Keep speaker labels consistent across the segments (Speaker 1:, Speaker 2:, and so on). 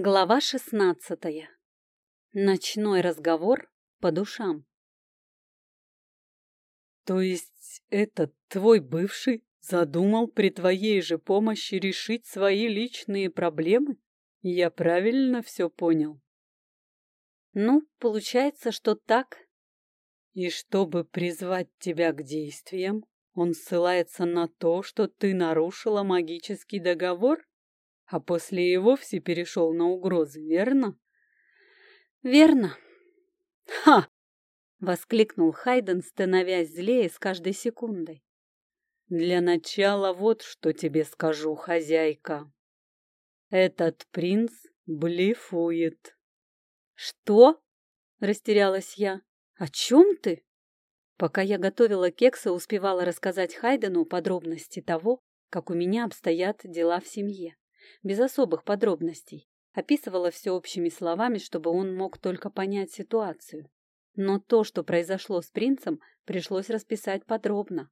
Speaker 1: Глава шестнадцатая. Ночной разговор по душам.
Speaker 2: То есть этот твой бывший задумал при твоей же помощи решить свои личные проблемы? Я правильно все понял?
Speaker 1: Ну, получается, что так.
Speaker 2: И чтобы призвать тебя к действиям, он ссылается на то, что ты нарушила магический договор? А после и вовсе перешел на угрозы, верно?
Speaker 1: Верно.
Speaker 2: Ха!
Speaker 1: Воскликнул Хайден, становясь злее с каждой секундой.
Speaker 2: Для начала вот что тебе скажу, хозяйка. Этот принц блефует.
Speaker 1: Что? Растерялась я. О чем ты? Пока я готовила кексы, успевала рассказать Хайдену подробности того, как у меня обстоят дела в семье без особых подробностей. Описывала все общими словами, чтобы он мог только понять ситуацию. Но то, что произошло с принцем, пришлось расписать подробно.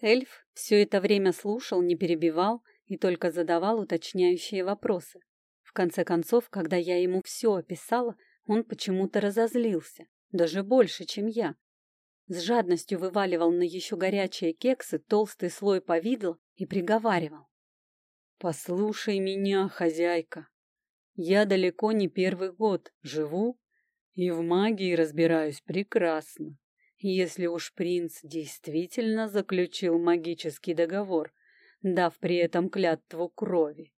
Speaker 1: Эльф все это время слушал, не перебивал и только задавал уточняющие вопросы. В конце концов, когда я ему все описала, он почему-то разозлился, даже больше, чем я. С жадностью вываливал на еще горячие кексы толстый слой повидла и приговаривал.
Speaker 2: Послушай меня, хозяйка. Я далеко не первый год живу и в магии разбираюсь прекрасно. Если уж принц действительно заключил магический договор, дав при этом клятву крови,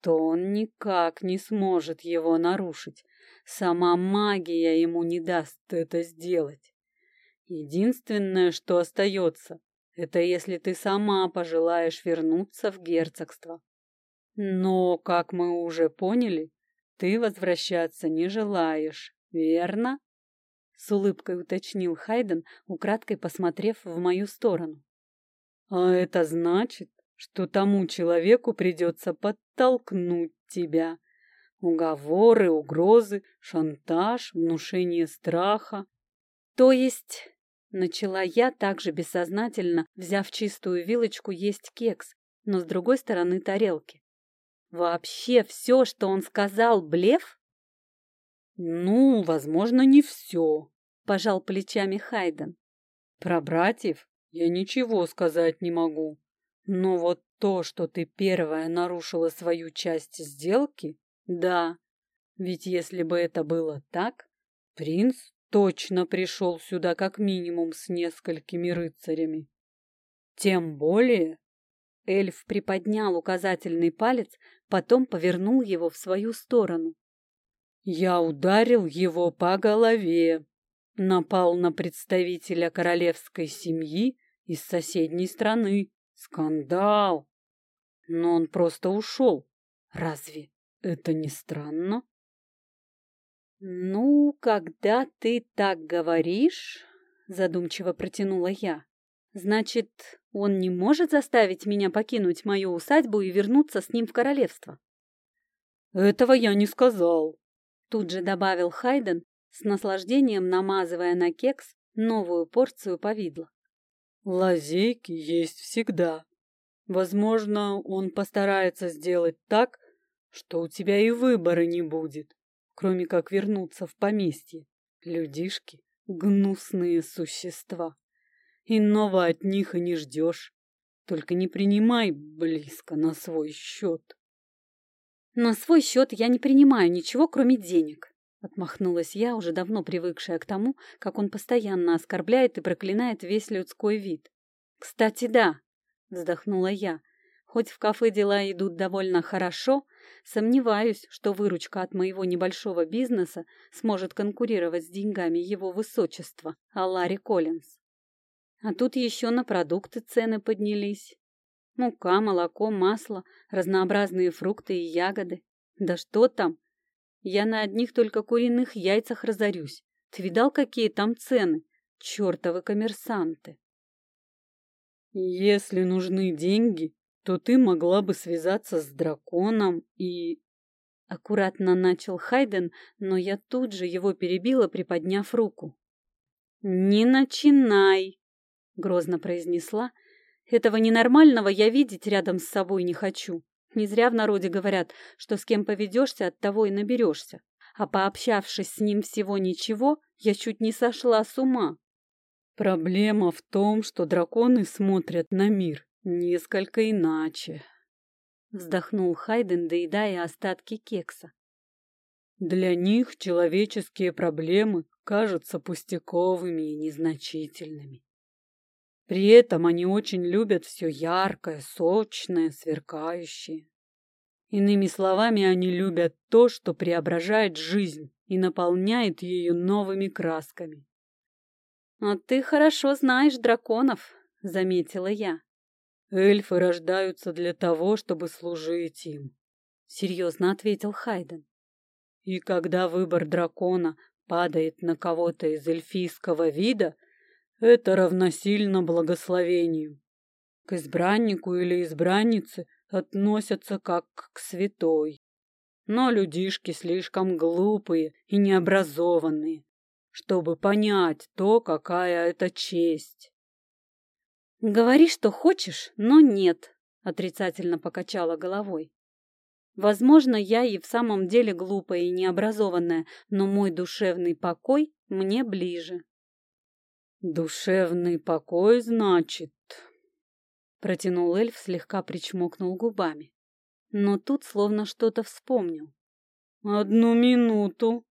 Speaker 2: то он никак не сможет его нарушить. Сама магия ему не даст это сделать. Единственное, что остается, это если ты сама пожелаешь вернуться в герцогство. Но, как мы уже поняли, ты возвращаться не желаешь, верно? С улыбкой уточнил Хайден, украдкой посмотрев в мою сторону. А это значит, что тому человеку придется подтолкнуть тебя. Уговоры, угрозы, шантаж, внушение страха.
Speaker 1: То есть, начала я также бессознательно, взяв чистую вилочку есть кекс, но с другой стороны тарелки. Вообще все, что он сказал, блеф?
Speaker 2: Ну, возможно, не все,
Speaker 1: пожал плечами Хайден.
Speaker 2: Про братьев я ничего сказать не могу. Но вот то, что ты первая нарушила свою часть сделки, да. Ведь если бы это было так, принц точно пришел сюда как минимум с несколькими рыцарями. Тем более,
Speaker 1: Эльф приподнял указательный палец, потом повернул его в свою сторону.
Speaker 2: «Я ударил его по голове, напал на представителя королевской семьи из соседней страны. Скандал! Но он просто ушел. Разве это не странно?»
Speaker 1: «Ну, когда ты так говоришь...» — задумчиво протянула я. Значит, он не может заставить меня покинуть мою усадьбу и вернуться с ним в королевство?
Speaker 2: Этого я не сказал.
Speaker 1: Тут же добавил Хайден, с наслаждением намазывая на кекс новую порцию повидла.
Speaker 2: Лазейки есть всегда. Возможно, он постарается сделать так, что у тебя и выбора не будет, кроме как вернуться в поместье. Людишки — гнусные существа. Иного от них и не ждешь. Только не принимай близко на свой счет.
Speaker 1: На свой счет я не принимаю ничего, кроме денег. Отмахнулась я, уже давно привыкшая к тому, как он постоянно оскорбляет и проклинает весь людской вид. «Кстати, да», — вздохнула я, — «хоть в кафе дела идут довольно хорошо, сомневаюсь, что выручка от моего небольшого бизнеса сможет конкурировать с деньгами его высочества, Аллари Коллинз. А тут еще на продукты цены поднялись. Мука, молоко, масло, разнообразные фрукты и ягоды. Да что там? Я на одних только куриных яйцах разорюсь. Ты видал, какие там цены? Чертовы коммерсанты.
Speaker 2: Если нужны деньги, то ты могла бы связаться с драконом и...
Speaker 1: Аккуратно начал Хайден, но я тут же его перебила, приподняв руку. «Не начинай!» — грозно произнесла. «Этого ненормального я видеть рядом с собой не хочу. Не зря в народе говорят, что с кем поведешься, от того и наберешься. А пообщавшись с ним всего ничего, я чуть не сошла с ума.
Speaker 2: Проблема в том, что драконы смотрят на мир несколько иначе.
Speaker 1: Вздохнул Хайден, доедая остатки кекса.
Speaker 2: Для них человеческие проблемы кажутся пустяковыми и незначительными. При этом они очень любят все яркое, сочное, сверкающее. Иными словами, они любят то, что преображает жизнь и наполняет ее новыми красками.
Speaker 1: «А ты хорошо знаешь драконов», — заметила я.
Speaker 2: «Эльфы рождаются для того, чтобы служить им», — серьезно ответил Хайден. «И когда выбор дракона падает на кого-то из эльфийского вида, это равносильно благословению. К избраннику или избраннице относятся как к святой. Но людишки слишком глупые и необразованные, чтобы понять то, какая это честь.
Speaker 1: «Говори, что хочешь, но нет», — отрицательно покачала головой. «Возможно, я и в самом деле глупая и необразованная, но мой душевный покой мне ближе».
Speaker 2: «Душевный покой, значит?» Протянул эльф, слегка причмокнул губами. Но тут словно что-то вспомнил. «Одну минуту!»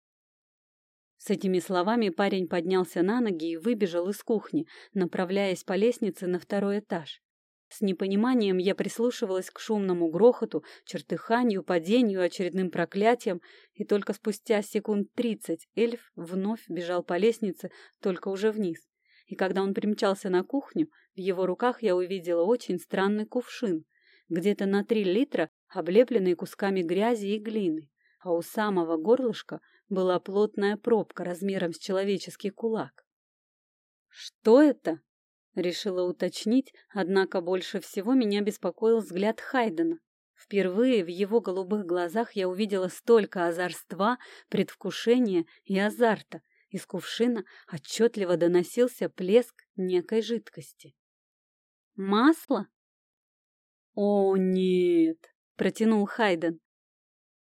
Speaker 1: С этими словами парень поднялся на ноги и выбежал из кухни, направляясь по лестнице на второй этаж. С непониманием я прислушивалась к шумному грохоту, чертыханию, падению, очередным проклятиям, и только спустя секунд тридцать эльф вновь бежал по лестнице, только уже вниз и когда он примчался на кухню, в его руках я увидела очень странный кувшин, где-то на три литра, облепленный кусками грязи и глины, а у самого горлышка была плотная пробка размером с человеческий кулак. «Что это?» — решила уточнить, однако больше всего меня беспокоил взгляд Хайдена. Впервые в его голубых глазах я увидела столько озорства, предвкушения и азарта, из кувшина отчетливо доносился плеск некой жидкости. «Масло?»
Speaker 2: «О, нет!»
Speaker 1: — протянул Хайден.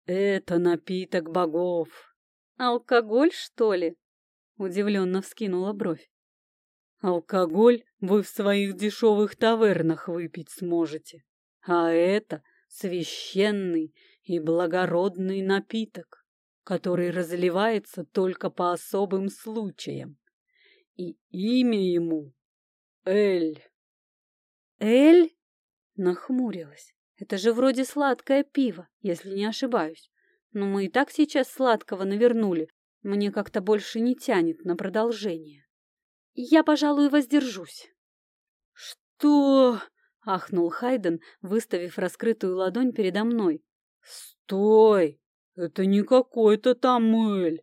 Speaker 2: «Это напиток богов!»
Speaker 1: «Алкоголь, что ли?» — удивленно вскинула бровь.
Speaker 2: «Алкоголь вы в своих дешевых тавернах выпить сможете, а это священный и благородный напиток который разливается только по особым случаям. И имя ему — Эль.
Speaker 1: Эль? Нахмурилась. Это же вроде сладкое пиво, если не ошибаюсь. Но мы и так сейчас сладкого навернули. Мне как-то больше не тянет на продолжение. Я, пожалуй, воздержусь.
Speaker 2: Что?
Speaker 1: ахнул Хайден, выставив раскрытую ладонь передо мной.
Speaker 2: Стой! Это не какой-то там Эль.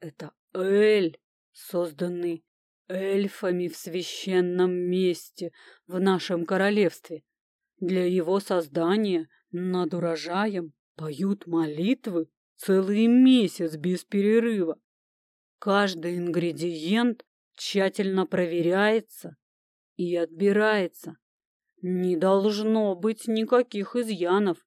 Speaker 2: Это Эль, созданный эльфами в священном месте в нашем королевстве. Для его создания над урожаем поют молитвы целый месяц без перерыва. Каждый ингредиент тщательно проверяется и отбирается. Не должно быть никаких изъянов.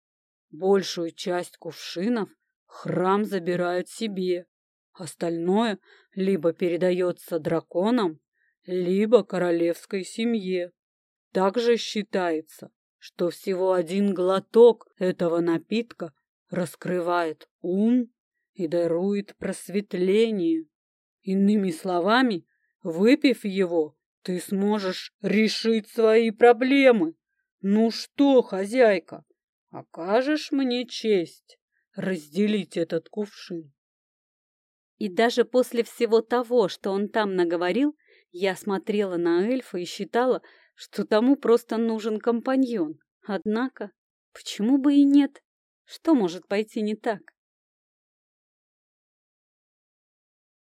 Speaker 2: Большую часть кувшинов храм забирает себе. Остальное либо передается драконам, либо королевской семье. Также считается, что всего один глоток этого напитка раскрывает ум и дарует просветление. Иными словами, выпив его, ты сможешь решить свои проблемы. Ну что, хозяйка, окажешь мне честь? Разделить этот кувшин.
Speaker 1: И даже после всего того, что он там наговорил, я смотрела на эльфа и считала, что тому просто нужен компаньон. Однако, почему бы и нет? Что может пойти не так?